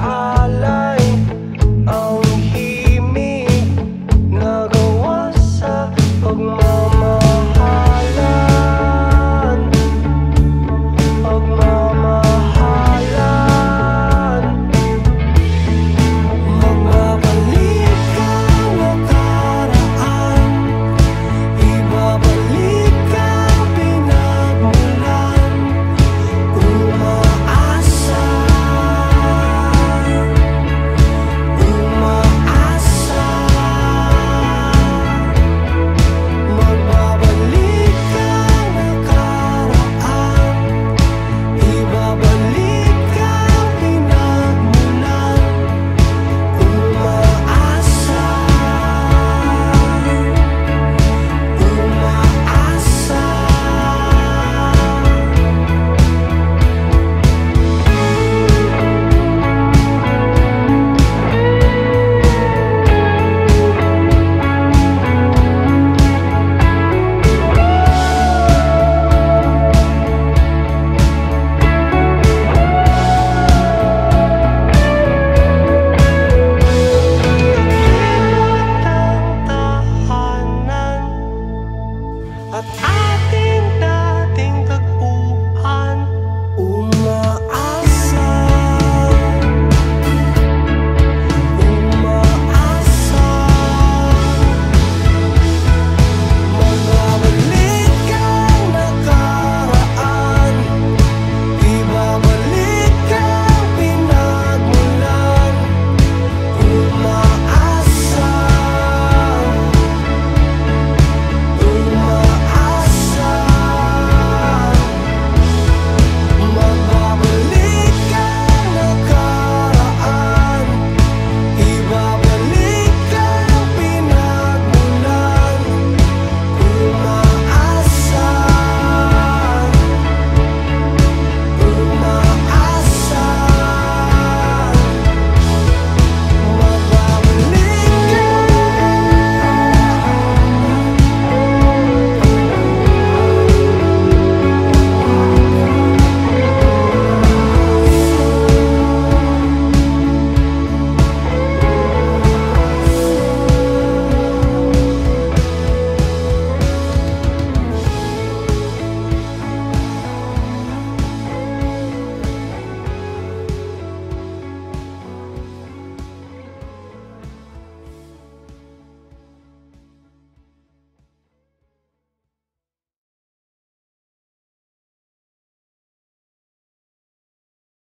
I